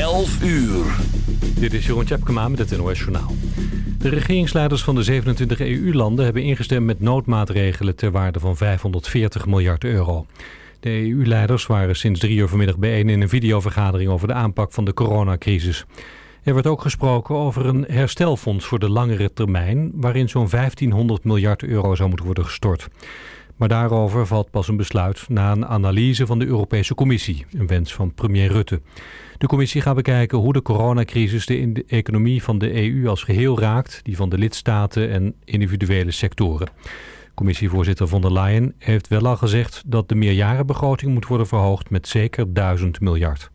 11 uur. Dit is Jeroen Tjepkema met het NOS Journaal. De regeringsleiders van de 27 EU-landen hebben ingestemd met noodmaatregelen ter waarde van 540 miljard euro. De EU-leiders waren sinds drie uur vanmiddag bijeen in een videovergadering over de aanpak van de coronacrisis. Er werd ook gesproken over een herstelfonds voor de langere termijn... waarin zo'n 1500 miljard euro zou moeten worden gestort. Maar daarover valt pas een besluit na een analyse van de Europese Commissie, een wens van premier Rutte. De commissie gaat bekijken hoe de coronacrisis de economie van de EU als geheel raakt, die van de lidstaten en individuele sectoren. Commissievoorzitter von der Leyen heeft wel al gezegd dat de meerjarenbegroting moet worden verhoogd met zeker 1000 miljard.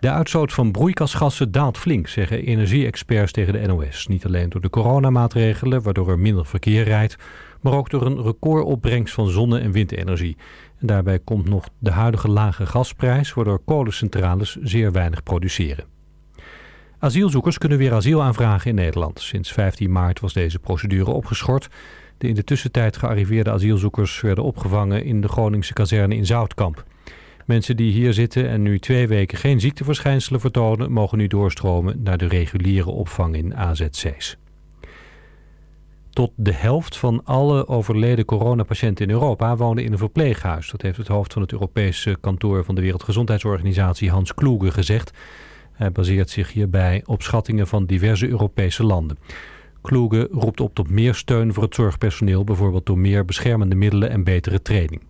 De uitstoot van broeikasgassen daalt flink, zeggen energie-experts tegen de NOS. Niet alleen door de coronamaatregelen, waardoor er minder verkeer rijdt, maar ook door een recordopbrengst van zonne- en windenergie. En daarbij komt nog de huidige lage gasprijs, waardoor kolencentrales zeer weinig produceren. Asielzoekers kunnen weer asiel aanvragen in Nederland. Sinds 15 maart was deze procedure opgeschort. De in de tussentijd gearriveerde asielzoekers werden opgevangen in de Groningse kazerne in Zoutkamp. Mensen die hier zitten en nu twee weken geen ziekteverschijnselen vertonen... mogen nu doorstromen naar de reguliere opvang in AZC's. Tot de helft van alle overleden coronapatiënten in Europa wonen in een verpleeghuis. Dat heeft het hoofd van het Europese kantoor van de Wereldgezondheidsorganisatie Hans Kloege gezegd. Hij baseert zich hierbij op schattingen van diverse Europese landen. Kloege roept op tot meer steun voor het zorgpersoneel, bijvoorbeeld door meer beschermende middelen en betere training.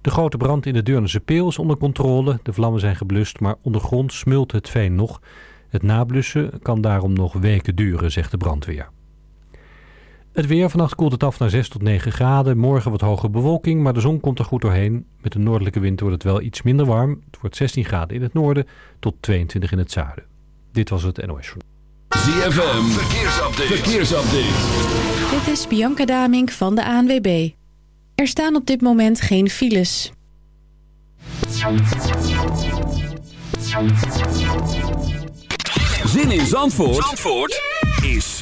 De grote brand in de Deurnense Peel is onder controle. De vlammen zijn geblust, maar ondergrond smult het veen nog. Het nablussen kan daarom nog weken duren, zegt de brandweer. Het weer. Vannacht koelt het af naar 6 tot 9 graden. Morgen wat hoge bewolking, maar de zon komt er goed doorheen. Met de noordelijke wind wordt het wel iets minder warm. Het wordt 16 graden in het noorden tot 22 in het zuiden. Dit was het NOS Journal. ZFM. Verkeersupdate. Verkeersupdate. Dit is Bianca Damink van de ANWB. Er staan op dit moment geen files. Zin in Zandvoort, Zandvoort? is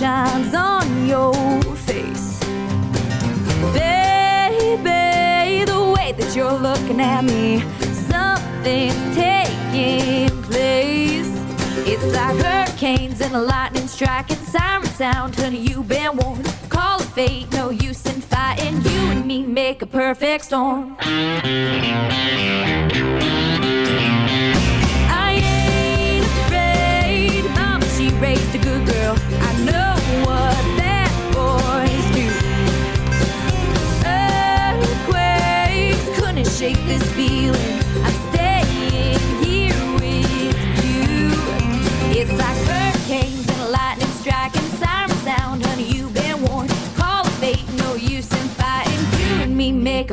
Shines on your face. Baby, the way that you're looking at me, something's taking place. It's like hurricanes and a lightning striking, siren sound, honey, you've been warned. Call it fate, no use in fighting. You and me make a perfect storm.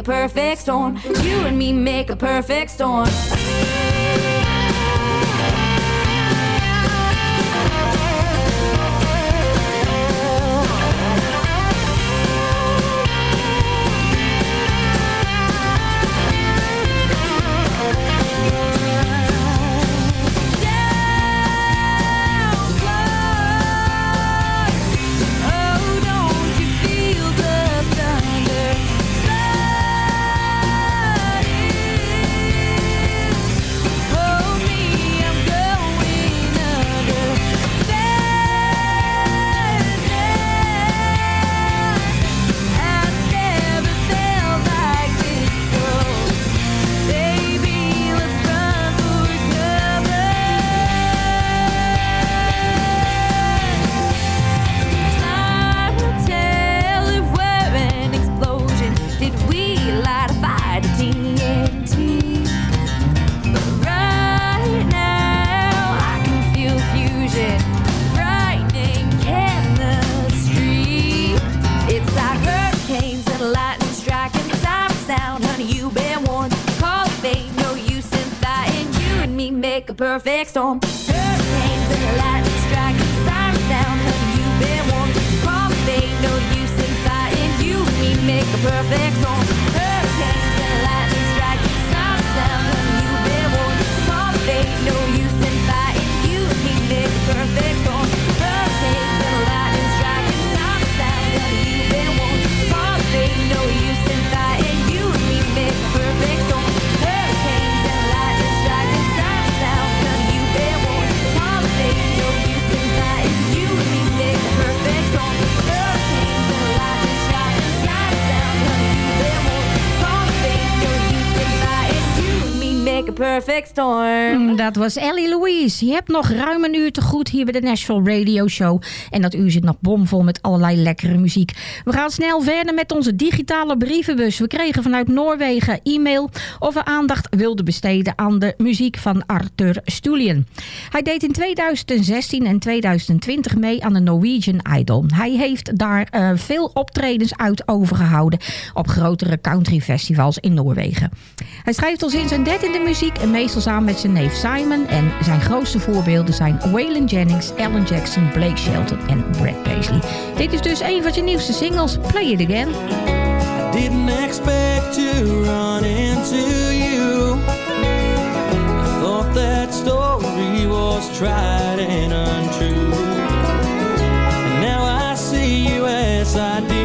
Perfect storm. You and me make a perfect storm. Perfect storm. Mm, Dat was Ellie Louise. Je hebt nog ruim een uur te goed hier bij de Nashville Radio Show. En dat uur zit nog bomvol met allerlei lekkere muziek. We gaan snel verder met onze digitale brievenbus. We kregen vanuit Noorwegen e-mail of we aandacht wilden besteden aan de muziek van Arthur Stulien. Hij deed in 2016 en 2020 mee aan de Norwegian Idol. Hij heeft daar eh, veel optredens uit overgehouden op grotere country festivals in Noorwegen. Hij schrijft al sinds zijn dertiende muziek en meestal samen met zijn neef Simon. En zijn grootste voorbeelden zijn Waylon Jennings, Alan Jackson, Blake Shelton en Brad Paisley. Dit is dus een van zijn nieuwste singles, Play It Again. Didn't expect to run into you. I thought that story was tried and untrue. And now I see you as I did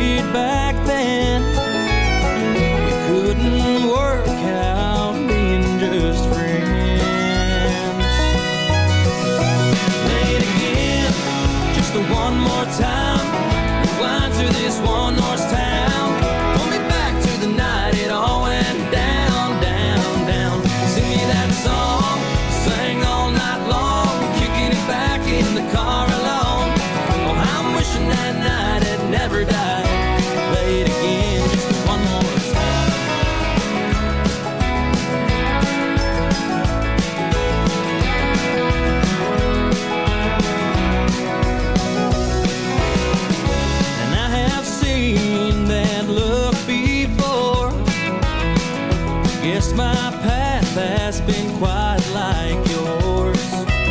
Guess my path has been quite like yours.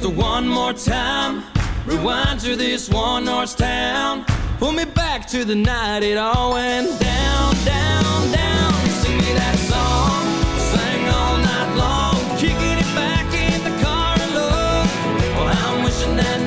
Just one more time. Rewind to this one North town. Pull me back to the night it all went down, down, down. Sing me that song, sang all night long, kicking it back in the car alone. Oh, I'm wishing that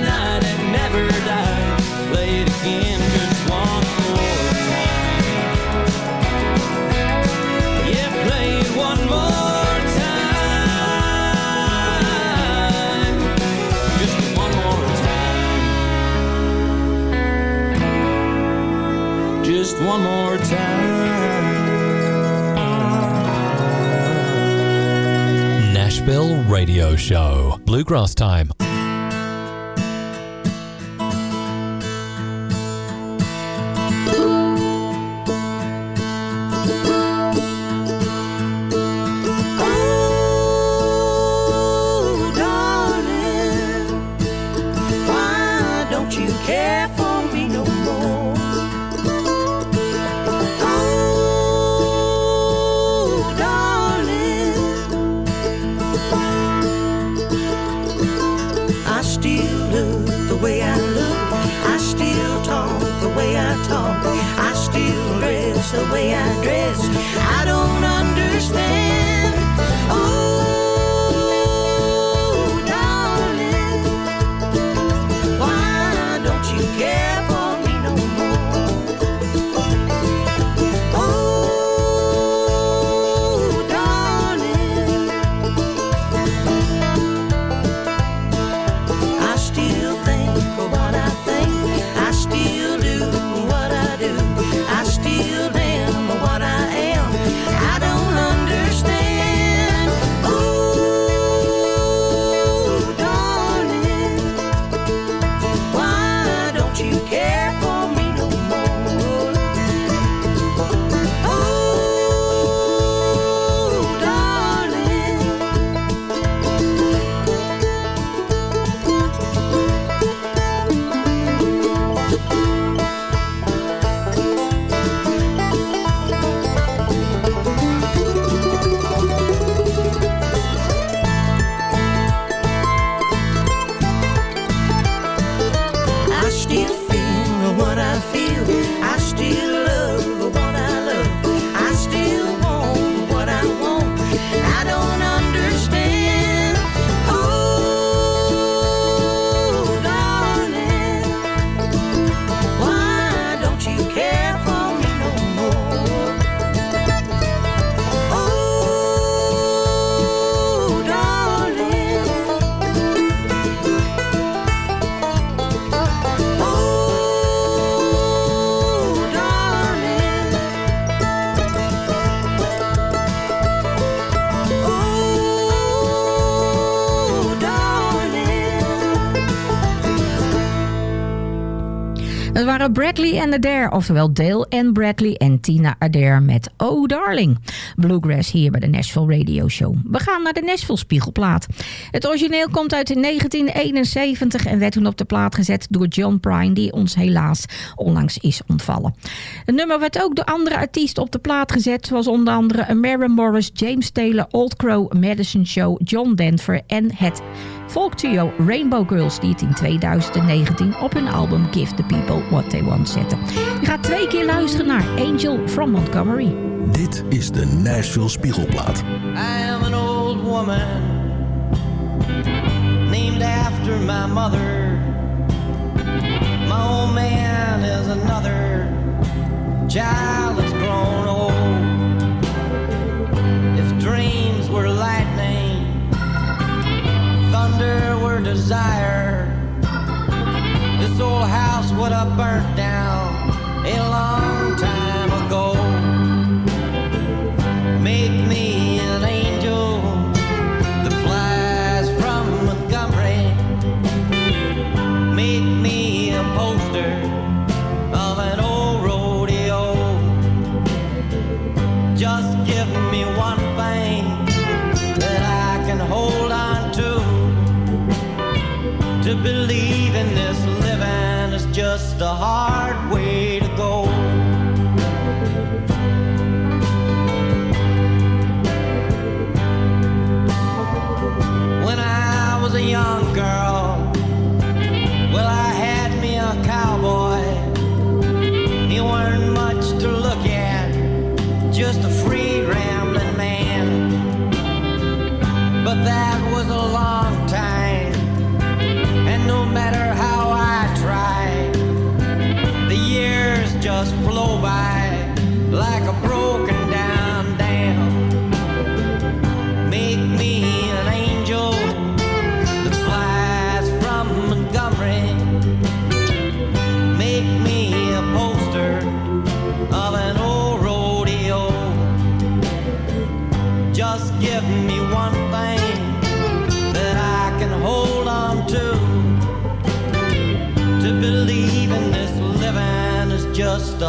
one more time. Nashville Radio Show. Bluegrass Time. Bradley en Adair, oftewel Dale en Bradley en Tina Adair met Oh Darling. Bluegrass hier bij de Nashville Radio Show. We gaan naar de Nashville Spiegelplaat. Het origineel komt uit 1971 en werd toen op de plaat gezet door John Prine, die ons helaas onlangs is ontvallen. Het nummer werd ook door andere artiesten op de plaat gezet, zoals onder andere Mary Morris, James Taylor, Old Crow, Madison Show, John Denver en het folktrio Rainbow Girls, die het in 2019 op hun album Give the People What They Want zetten. Je gaat twee keer luisteren naar Angel from Montgomery. Dit is de Nashville Spiegelplaat. I am an old woman named after my mother. My old man is another child that's grown old. If dreams were lightning, thunder were desire, this old house would have burnt down a long time ago. Make me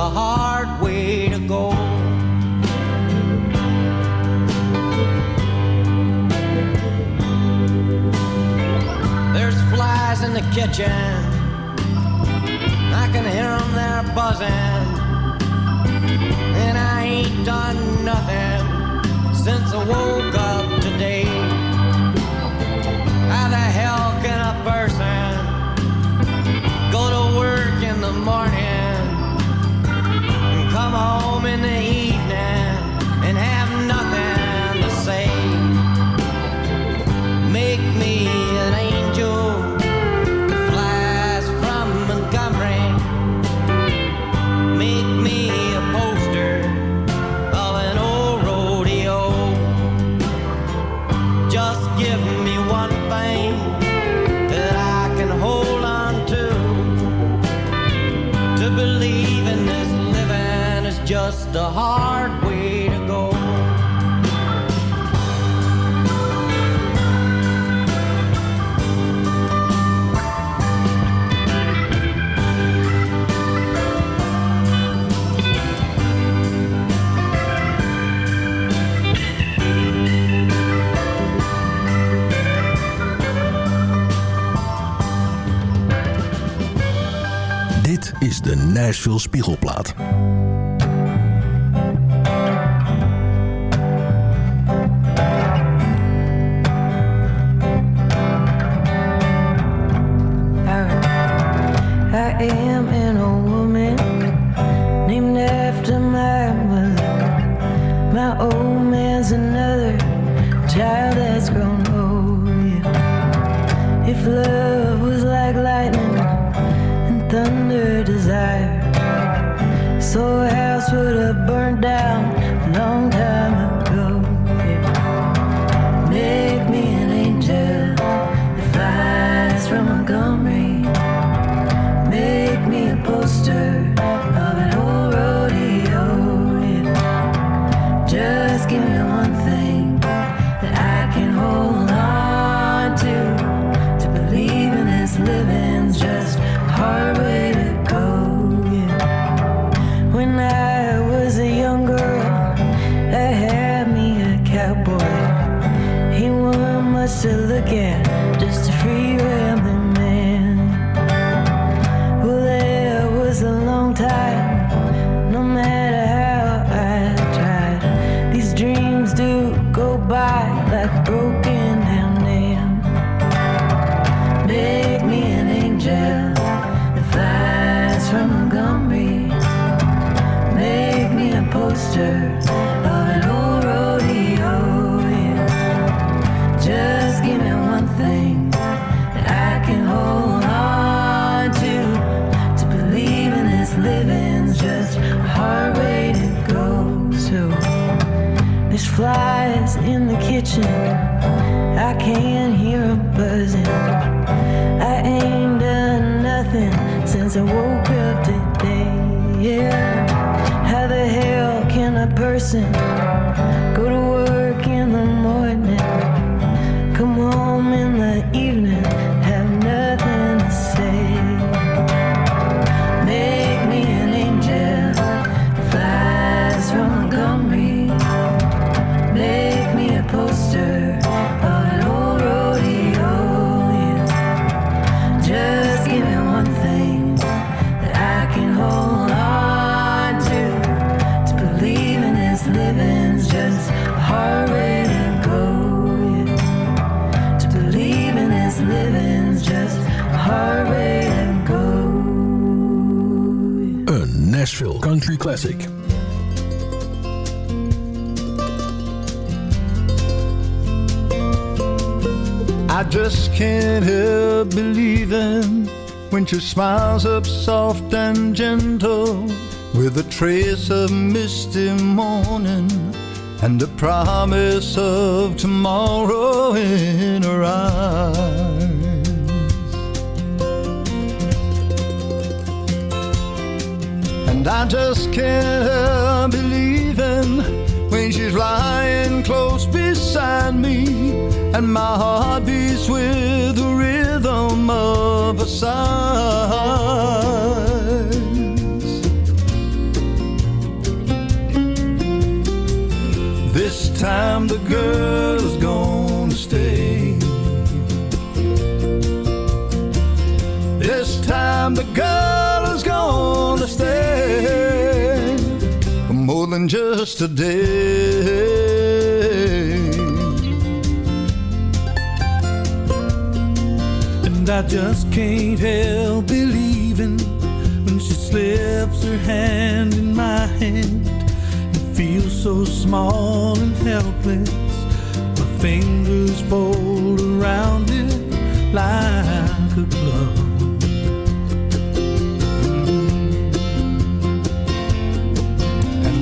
a hard way to go. There's flies in the kitchen. I can hear them there buzzing. And I ain't done nothing since I woke up today. How the hell can a person go to work in the morning come home in Nashville I just can't help believing when she smiles up soft and gentle with a trace of misty morning and a promise of tomorrow in her eyes. And I just can't help believing she's lying close beside me and my heart beats with the rhythm of her sighs. This time the girl than just a day. And I just can't help believing when she slips her hand in my hand It feels so small and helpless. My fingers fold around it like a glove.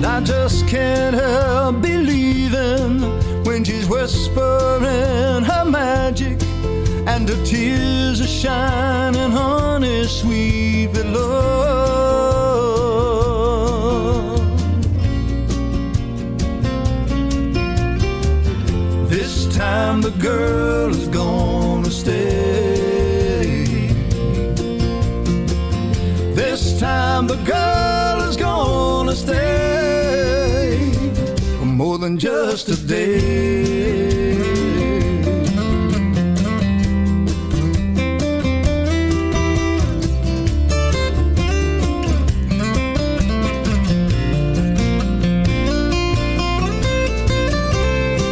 And I just can't help believing when she's whispering her magic and her tears are shining honey sweet love. This time the girl is gonna stay. This time the girl is gonna stay for more than just a day.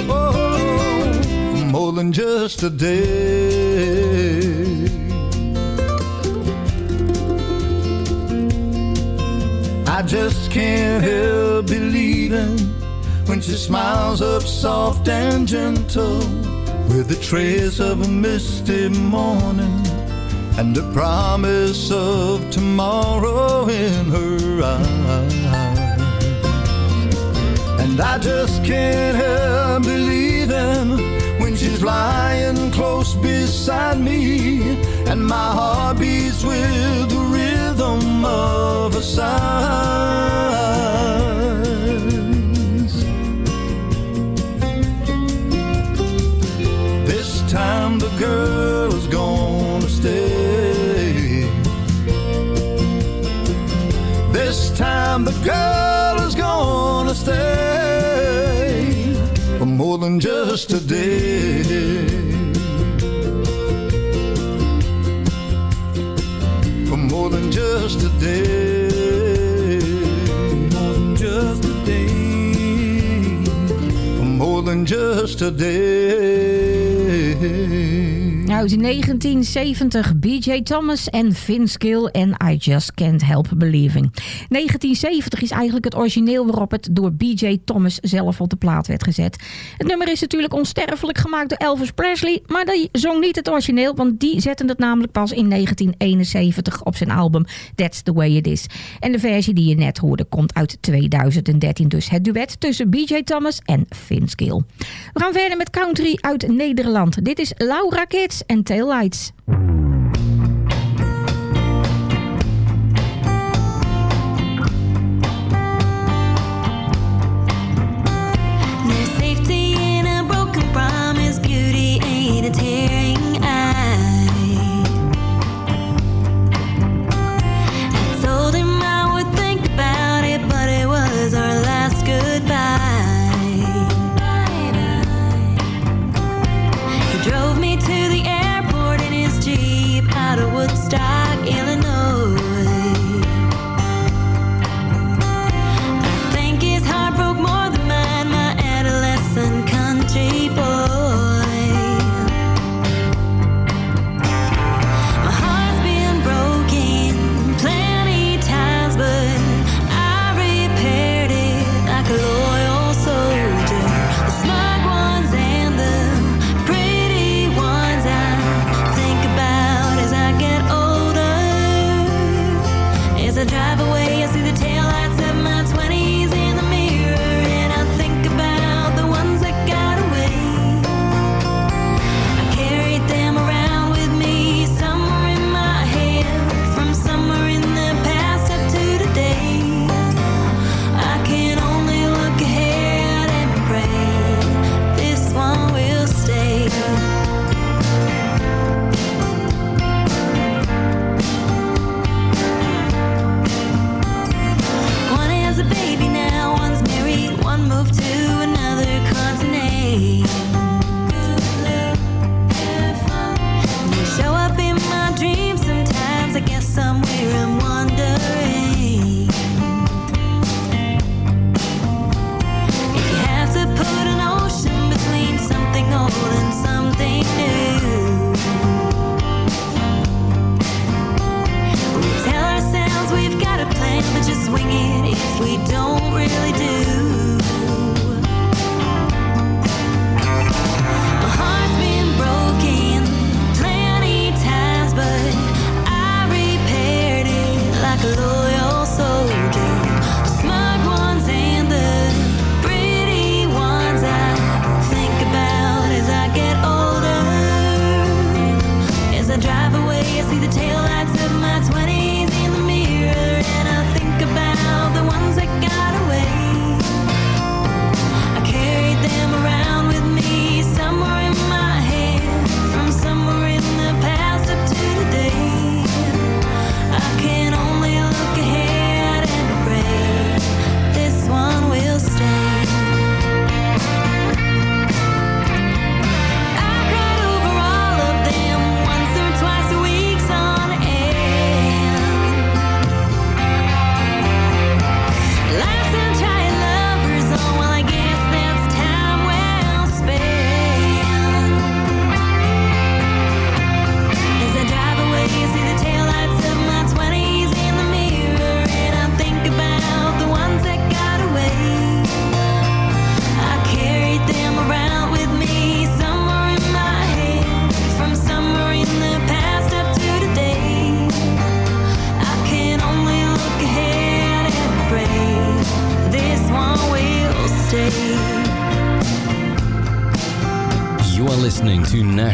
Oh, more than just a day. Just can't help believing when she smiles up soft and gentle with a trace of a misty morning and a promise of tomorrow in her eyes. And I just can't help believing when she's lying close beside me and my heart beats with the of her sighs. This time the girl is gonna stay. This time the girl is gonna stay for more than just a day. more than just a day, more than just a day. uit 1970 BJ Thomas en Vince Gill en I Just Can't Help Believing. 1970 is eigenlijk het origineel waarop het door BJ Thomas zelf op de plaat werd gezet. Het nummer is natuurlijk onsterfelijk gemaakt door Elvis Presley, maar die zong niet het origineel, want die zetten het namelijk pas in 1971 op zijn album That's the Way It Is. En de versie die je net hoorde komt uit 2013, dus het duet tussen BJ Thomas en Vince Gill. We gaan verder met country uit Nederland. Dit is Laura Kids and taillights.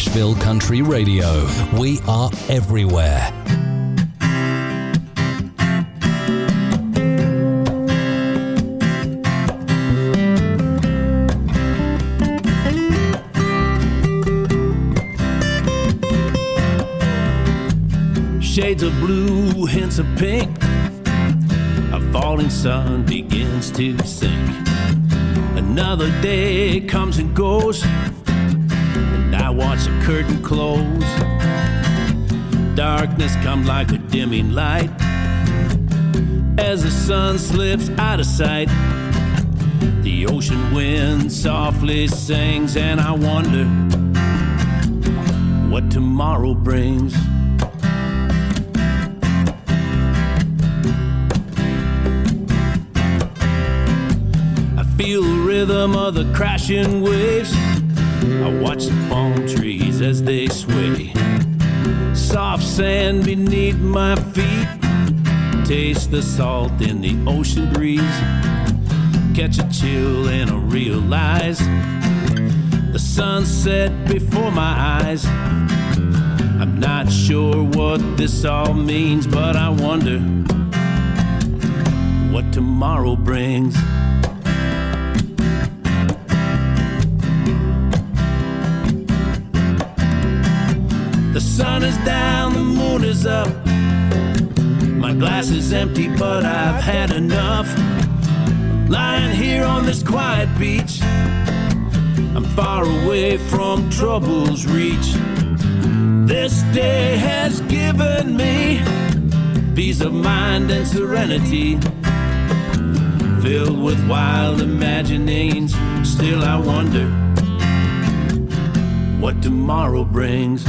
Nashville Country Radio. We are everywhere. Shades of blue, hints of pink. A falling sun begins to sink. Another day darkness come like a dimming light. As the sun slips out of sight, the ocean wind softly sings, and I wonder what tomorrow brings. I feel the rhythm of the crashing waves. I watch the palm trees as they sway. Soft sand beneath my feet. Taste the salt in the ocean breeze. Catch a chill and I realize the sunset before my eyes. I'm not sure what this all means, but I wonder what tomorrow brings. Up. My glass is empty, but I've had enough. Lying here on this quiet beach, I'm far away from trouble's reach. This day has given me peace of mind and serenity. Filled with wild imaginings, still I wonder what tomorrow brings.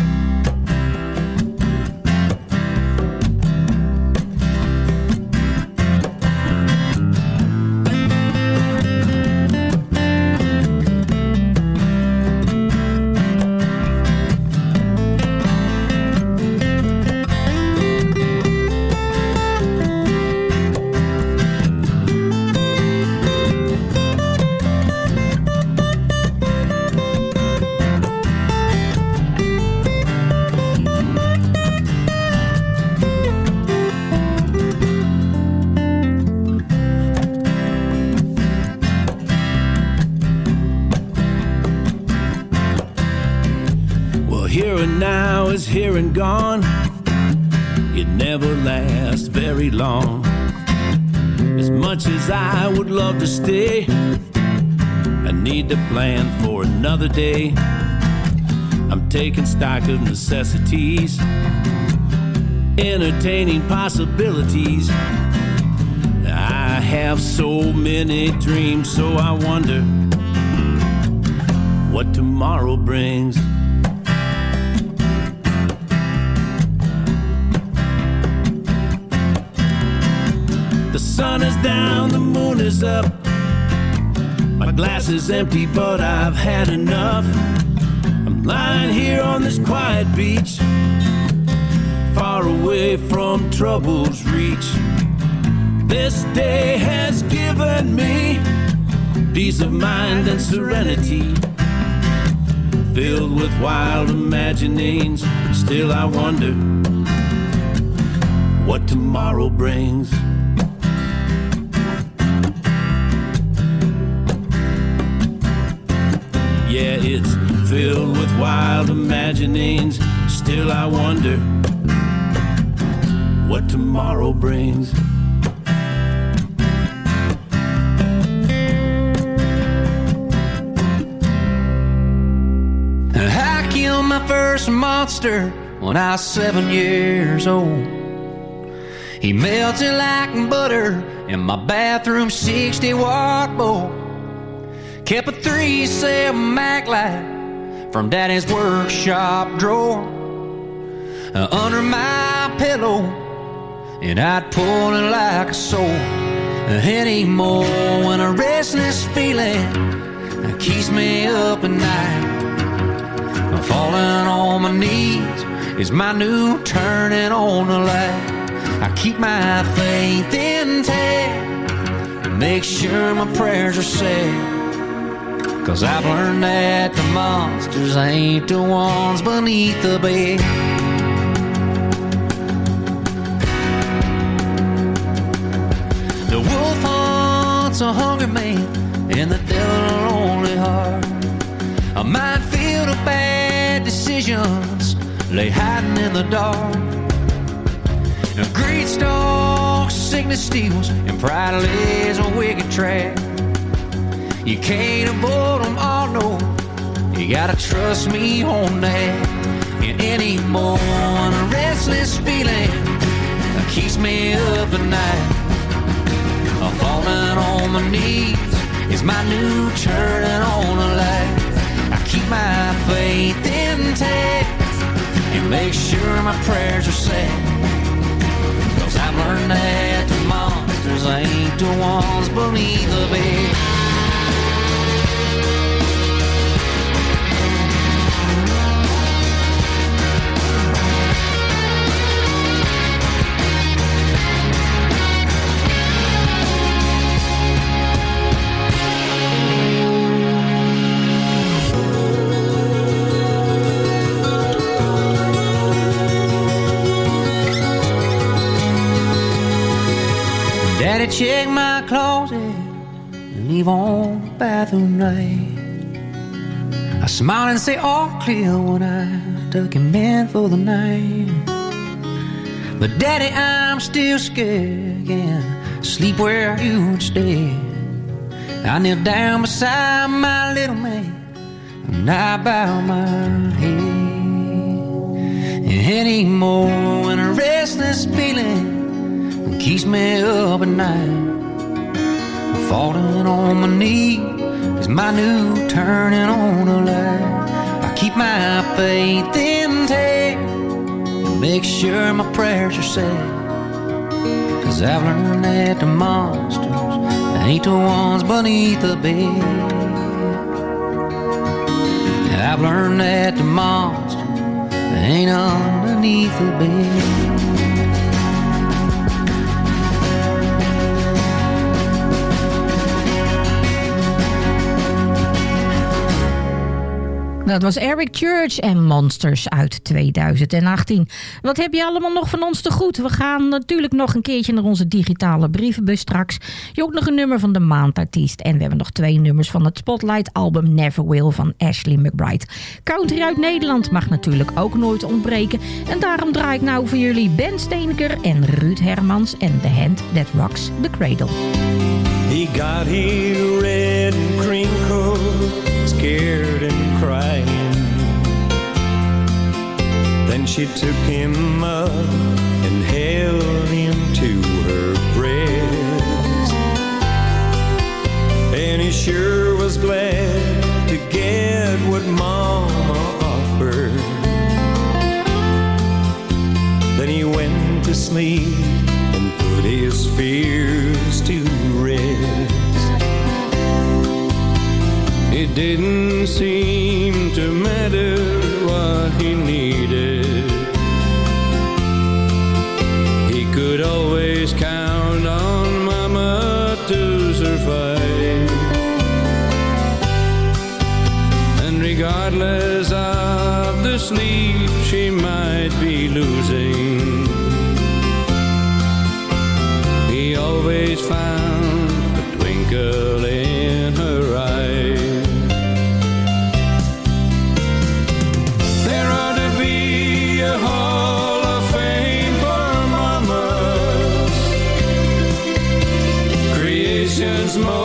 Stock of necessities, entertaining possibilities. I have so many dreams, so I wonder what tomorrow brings. The sun is down, the moon is up. My glass is empty, but I've had enough. Quiet beach, far away from trouble's reach. This day has given me peace of mind and serenity. Filled with wild imaginings, still I wonder what tomorrow brings. Yeah, it's filled with wild imaginings. Still, I wonder what tomorrow brings. I killed my first monster when I was seven years old. He melted like butter in my bathroom 60 watt bowl. Kept a 3-7 Maglite from Daddy's workshop drawer uh, under my pillow, and I'd pull it like a sword. Anymore when a restless feeling keeps me up at night. Falling on my knees is my new turning on the light. I keep my faith intact make sure my prayers are said. Cause I've learned that the monsters ain't the ones beneath the bed. The wolf hunts a hungry man and the devil a lonely heart. A minefield of bad decisions lay hiding in the dark. Now, greed stalks, sickness steals, and pride lays a wicked trap. You can't avoid them all, no. You gotta trust me on that. And anymore, a restless feeling keeps me up at night. I'm falling on my knees is my new turning on a light. I keep my faith intact and make sure my prayers are said. Cause I've learned that the monsters ain't the ones beneath the bed. Daddy check my closet and leave on the bathroom light. I smile and say all clear when I tuck him in for the night. But Daddy, I'm still scared again. Sleep where you stay. I kneel down beside my little man and I bow my head. Anymore when a restless feeling keeps me up at night. I'm Falling on my knee is my new turning on a light. I keep my faith intact and make sure my prayers are said. Cause I've learned that the monsters ain't the ones beneath the bed. I've learned that the monsters ain't underneath the bed. Dat was Eric Church en Monsters uit 2018. Wat heb je allemaal nog van ons te goed? We gaan natuurlijk nog een keertje naar onze digitale brievenbus straks. Je ook nog een nummer van de maandartiest. En we hebben nog twee nummers van het Spotlight album Never Will van Ashley McBride. Country uit Nederland mag natuurlijk ook nooit ontbreken. En daarom draai ik nou voor jullie Ben Steenker en Ruud Hermans en The Hand That Rocks the Cradle. He got here red and crinkled, scared and crying. Then she took him up and held him to her breast. And he sure was glad to get what Mama offered. Then he went to sleep and put his fears to It didn't seem to matter what he needed. He could always count on Mama to survive. And regardless of the sleep she might be losing, he always found Most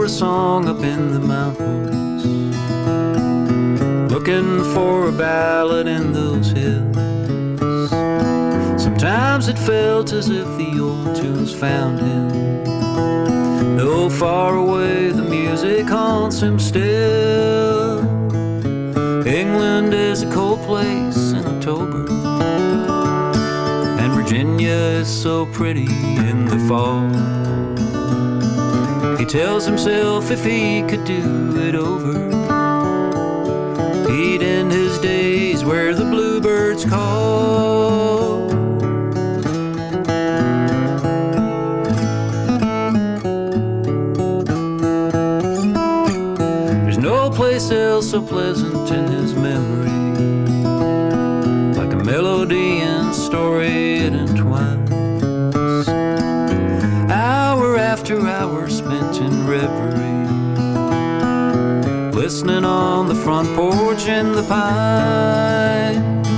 for a song up in the mountains, looking for a ballad in those hills. Sometimes it felt as if the old tunes found him. Though far away, the music haunts him still. England is a cold place in October, and Virginia is so pretty in the fall. Tells himself if he could do it over, he'd end his days where the bluebirds call. There's no place else so pleasant front porch in the pines.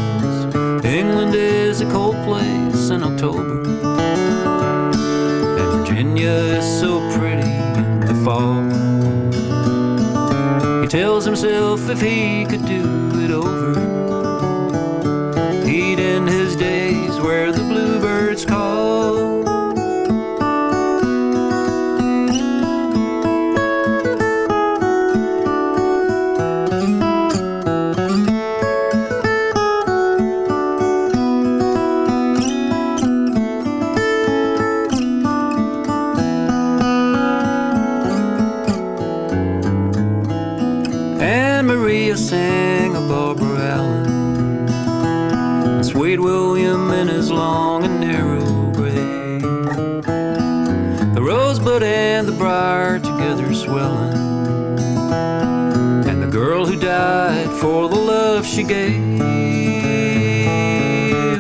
England is a cold place in October, and Virginia is so pretty in the fall. He tells himself if he could do William in his long and narrow grave. The rosebud and the briar together swelling. And the girl who died for the love she gave.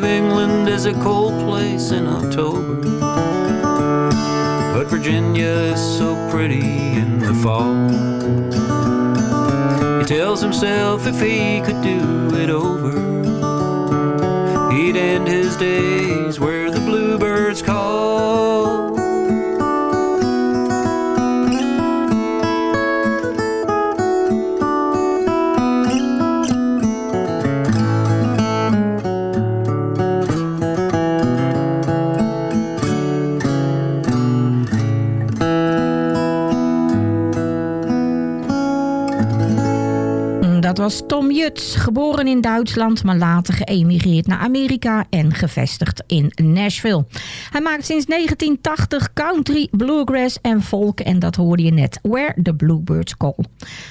England is a cold place in October. But Virginia is so pretty in the fall. He tells himself if he could do it over, end his days Tom Juts, geboren in Duitsland, maar later geëmigreerd naar Amerika en gevestigd in Nashville. Hij maakt sinds 1980 country, bluegrass en folk en dat hoorde je net, Where the Bluebirds Call.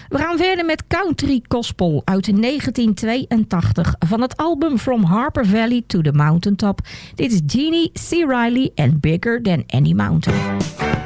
We gaan verder met country gospel uit 1982 van het album From Harper Valley to the Mountaintop. Dit is Jeannie C. Riley en Bigger Than Any Mountain.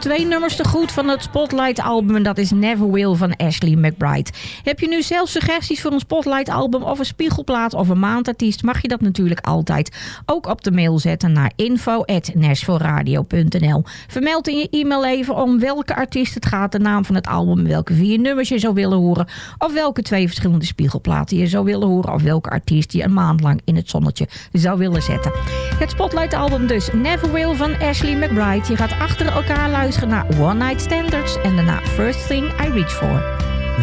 twee nummers te goed van het Spotlight album. En dat is Never Will van Ashley McBride. Heb je nu zelf suggesties voor een Spotlight album of een spiegelplaat of een maandartiest? Mag je dat natuurlijk altijd ook op de mail zetten naar info.nashvilleradio.nl Vermeld in je e-mail even om welke artiest het gaat, de naam van het album, welke vier nummers je zou willen horen of welke twee verschillende spiegelplaten je zou willen horen of welke artiest je een maand lang in het zonnetje zou willen zetten. Het Spotlight album dus Never Will van Ashley McBride. Je gaat achter elkaar luisteren luisteren naar One Night Standards en daarna First Thing I Reach For.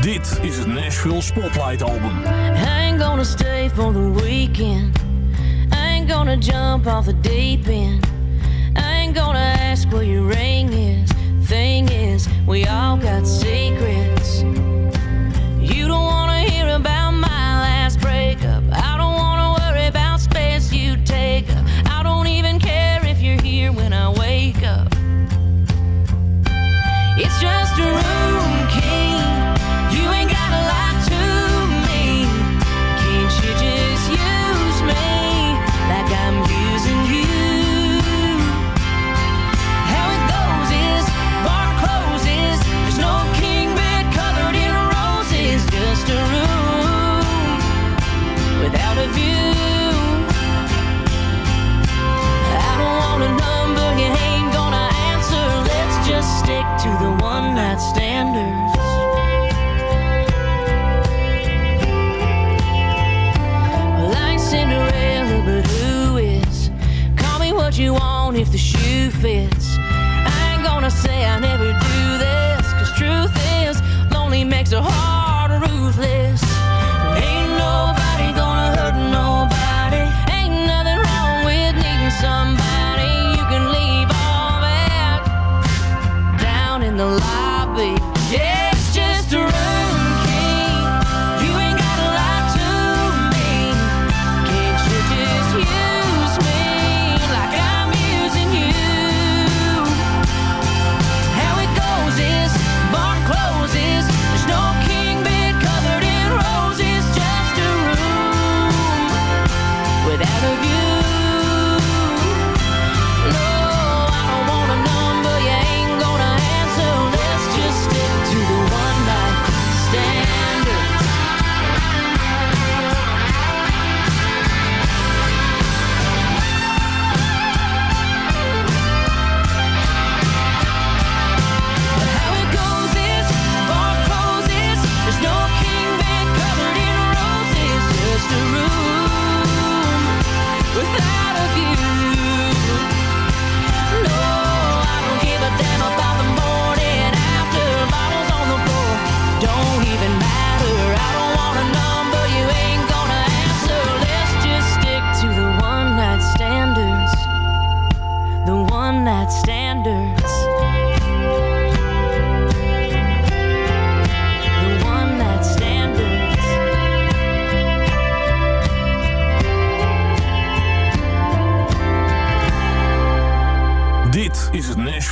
Dit is het Nashville Spotlight Album. Ain't gonna stay for the weekend. Ain't gonna jump off the deep end. Ain't gonna ask where your ring is. Thing is, we all got secrets.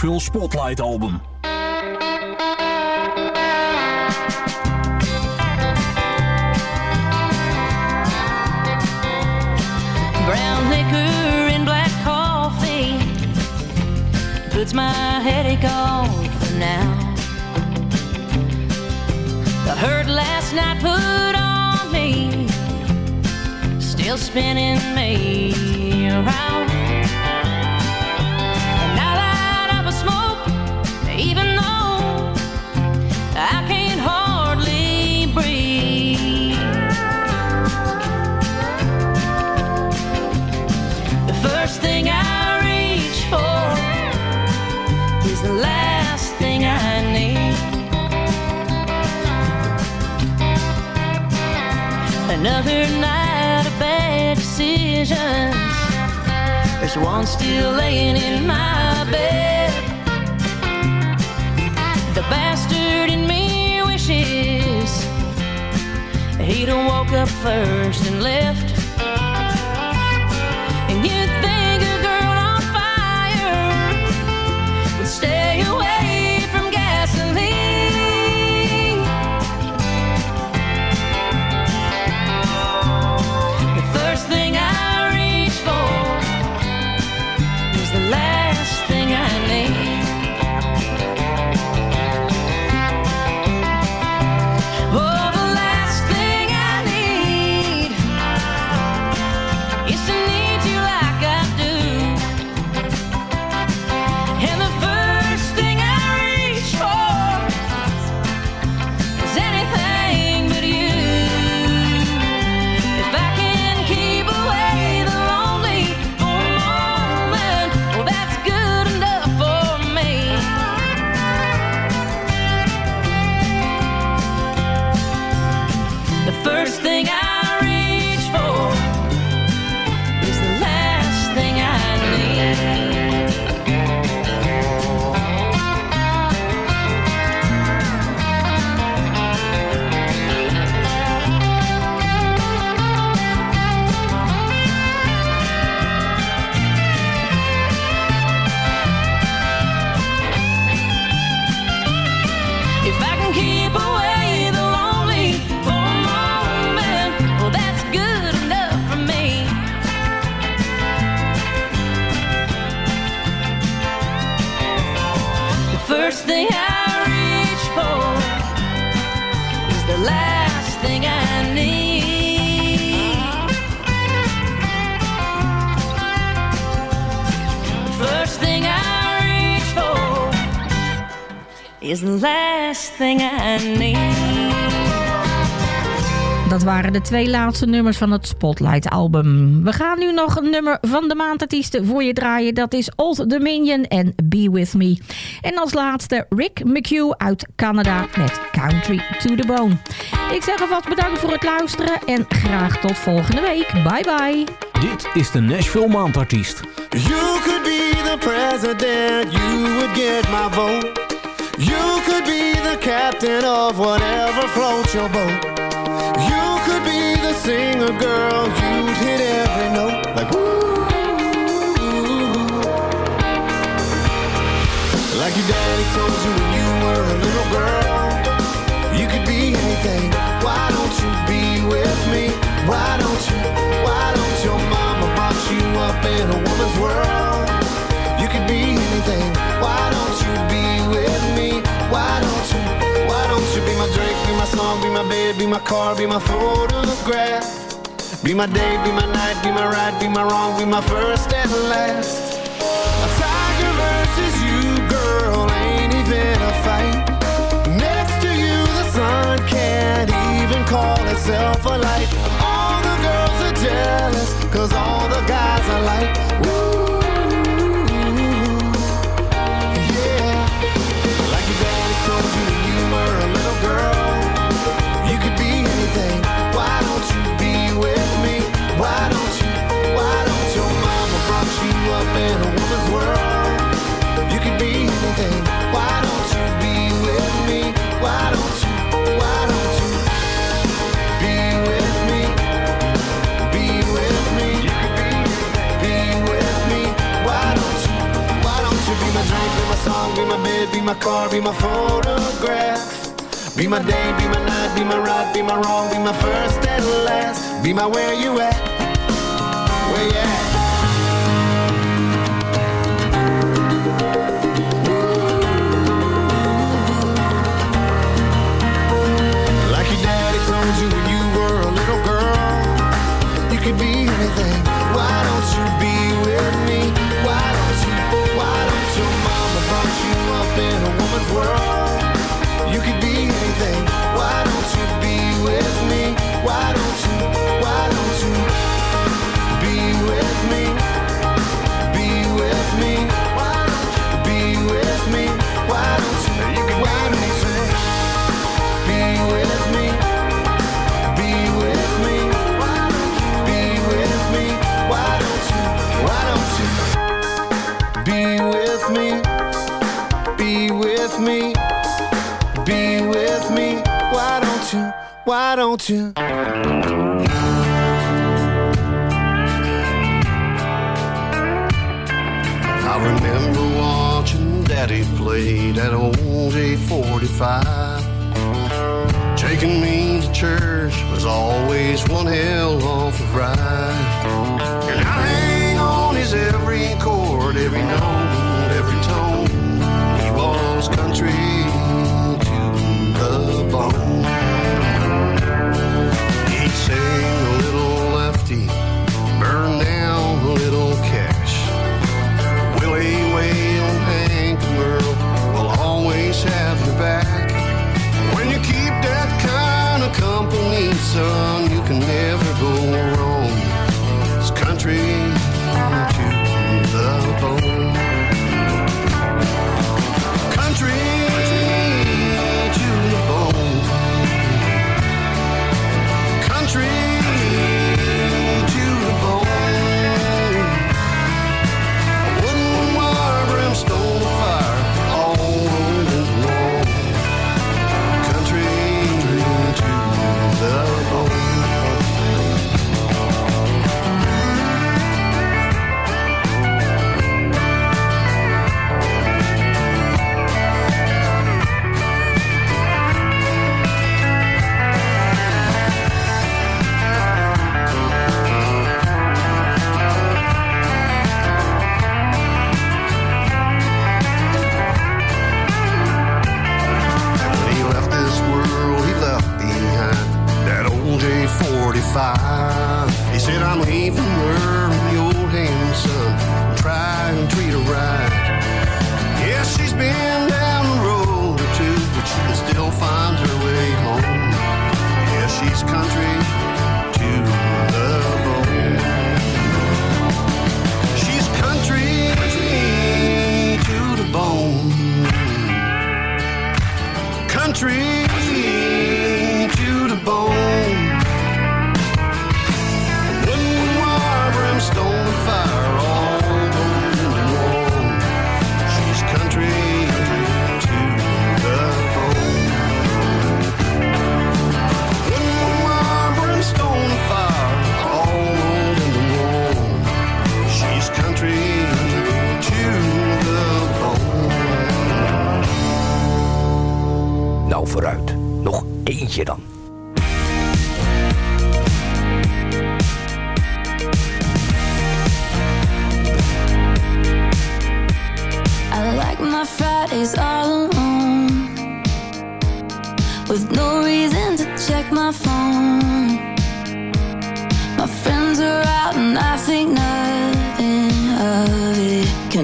Nashville Spotlight album. Brown liquor and black coffee puts my headache off for now. The hurt last night put on me still spinning me around. Another night of bad decisions. There's one still laying in my bed. The bastard in me wishes he'd have woke up first and left. De twee laatste nummers van het Spotlight-album. We gaan nu nog een nummer van de maandartiesten voor je draaien. Dat is Old Dominion en Be With Me. En als laatste Rick McHugh uit Canada met Country to the Bone. Ik zeg alvast bedankt voor het luisteren en graag tot volgende week. Bye bye. Dit is de Nashville Maandartiest. You could be the president, you would get my vote. You could be the captain of whatever floats your boat. The singer girl, you'd hit every note like woo. Like your daddy told you when you were a little girl, you could be anything. Why don't you be with me? Why don't you? Why don't your mama box you up in a woman's world? Bed, be my car, be my photograph? Be my day, be my night, be my right, be my wrong, be my first and last. A tiger versus you, girl, ain't even a fight. Next to you, the sun can't even call itself a light. All the girls are jealous, cause all the guys are like, woo. Be my be my car, be my photograph? Be my day, be my night, be my right, be my wrong, be my first and last. Be my where you at?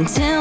It